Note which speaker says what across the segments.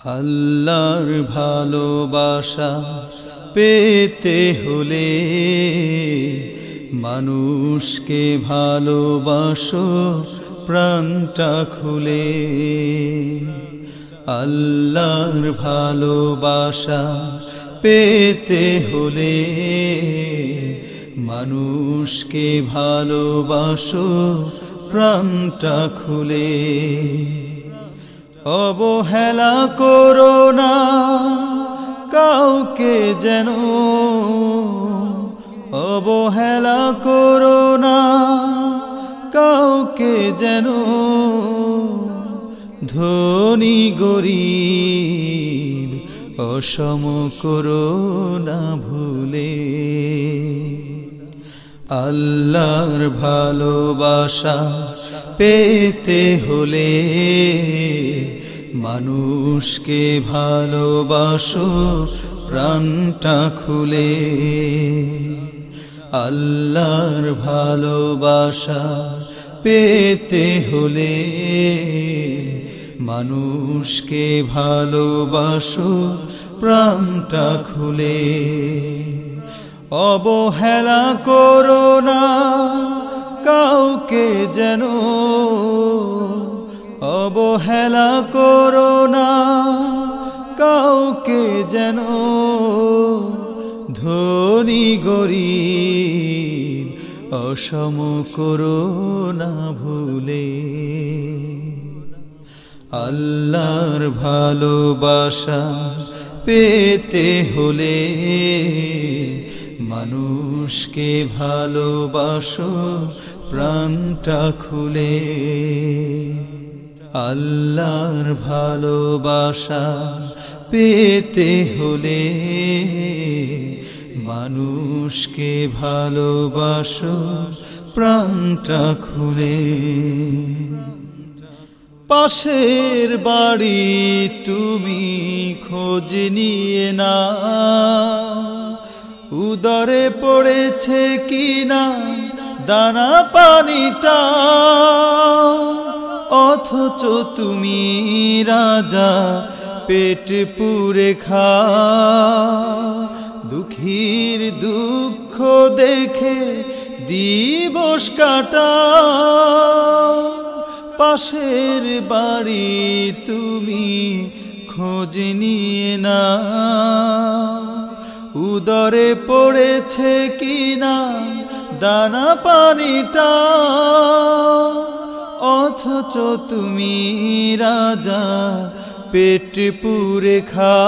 Speaker 1: আল্লাহর ভালোবাসা পেতে হলে মানুষকে ভালোবাসো প্রাণটা খুলে। আল্লাহর ভালোবাসা পেতে হলে মানুষকে ভালোবাসো প্রাণটা খুলে। অবহেলা করো না, কাউকে যেন অবহেলা করো না, কাউকে যেন ধনী, গরিব, অসম করো না ভুলে। আল্লাহর ভালোবাসা পেতে হলে মানুষকে ভালোবাসো, প্রাণটা খুলে। আল্লাহর ভালোবাসা পেতে হলে মানুষকে ভালোবাসো, প্রাণটা খুলে। অবহেলা করো না, কাউকে যেন অবহেলা করো না। কাউকে যেন ধনী, গরিব, অসম করো না ভুলে। আল্লাহর ভালোবাসা পেতে হলে মানুষকে ভালোবাসো, প্রাণটা খুলে। আল্লাহর ভালোবাসা পেতে হলে মানুষকে ভালোবাসো, প্রাণটা খুলে। পাশের বাড়ি তুমি খোঁজ নিয়ে না উদরে পড়েছে কিনা দানা পানিটা। অথচ তুমি রাজা, পেট পুরে খা। দুঃখীর দুঃখ দেখে দিবস কাটা। পাশের বাড়ি তুমি খোঁজ নিয়ে না। উদরে পড়েছে কিনা দানা পানিটা। অথচ তুমি রাজা, পেট পুরে খা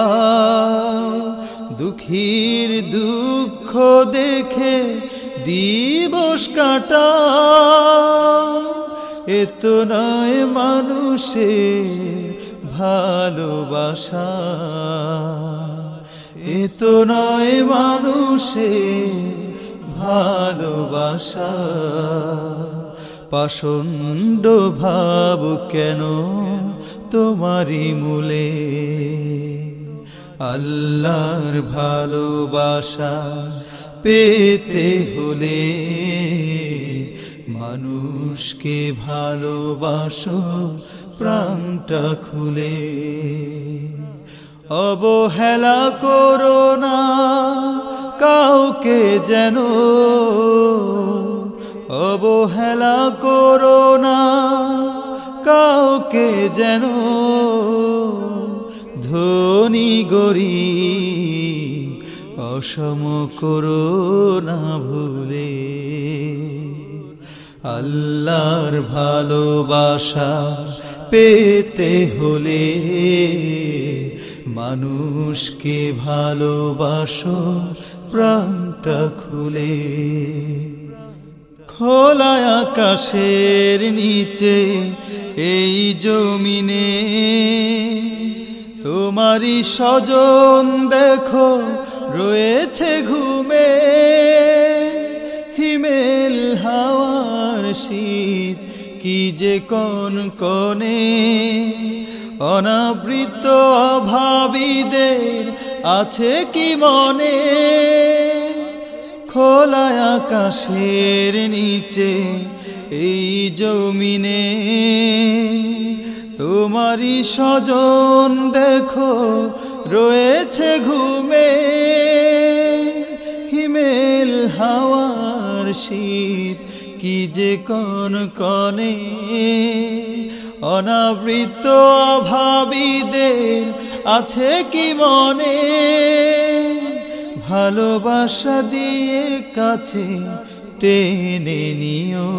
Speaker 1: দুঃখীর দুঃখ দেখে দিবস কাটা এত নয় মানুষের ভালোবাসা। এত নয় মানুষের ভালোবাসা। পাষণ্ড ভাব কেন তোমারই মূলে? আল্লাহর ভালোবাসা পেতে হলে মানুষকে ভালোবাসো প্রাণটা খুলে। অবহেলা করো না কাউকে যেন। অবহেলা করো না, কাউকে যেন ধনী গরিব অসম করো না ভুলে। আল্লাহর ভালোবাসা পেতে হলে মানুষকে ভালোবাসো, প্রাণটা খুলে। খোলা আকাশের নিচে, এই জমিনে। তোমারই স্বজন দেখো, রয়েছে ঘুমে। হিমেল হাওয়ার শীত, কি যে কোন কনে অনাবৃত অভাবীদের আছে কি মনে? খোলা আকাশের নিচে, এই জমিনে। তোমারই স্বজন দেখো, রয়েছে ঘুমে। হিমেল হাওয়ার শীত কি যে কন কনে অনাবৃত অভাবীদের আছে কি মনে? ভালোবাসা দিয়ে কাছে টেনে নিও।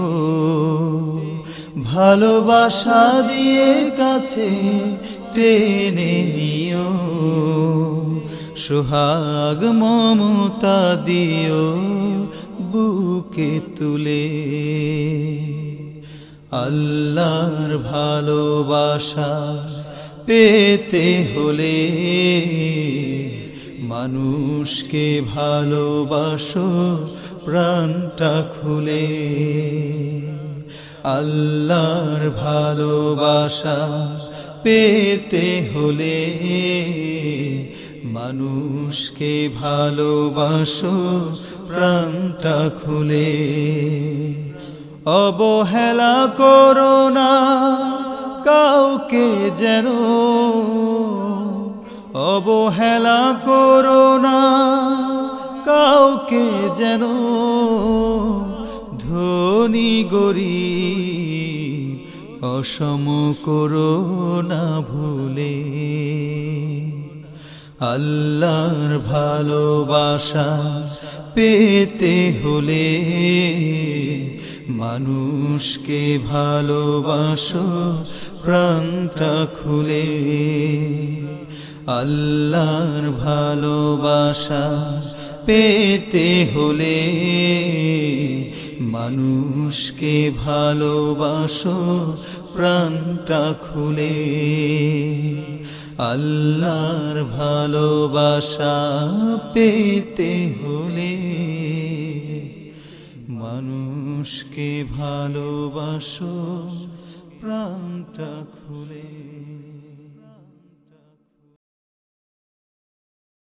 Speaker 1: ভালোবাসা দিয়ে কাছে টেনে নিও। সোহাগ মমতা দিও বুকে তুলে। আল্লাহর ভালোবাসা পেতে হলে মানুষকে ভালোবাসো, প্রাণটা খুলে। আল্লাহর ভালোবাসা পেতে হলে মানুষকে ভালোবাসো, প্রাণটা খুলে। অবহেলা করো না কাউকে যেন। অবহেলা করো না। কাউকে যেন ধনী, গরিব, অসম করো না ভুলে। আল্লাহর ভালোবাসা পেতে হলে মানুষকে ভালোবাসো, প্রাণটা খুলে। আল্লাহর ভালোবাসা পেতে হলে মানুষকে ভালোবাসো, প্রাণটা খুলে। আল্লাহর ভালোবাসা পেতে হলে মানুষকে ভালোবাসো, প্রাণটা খুলে।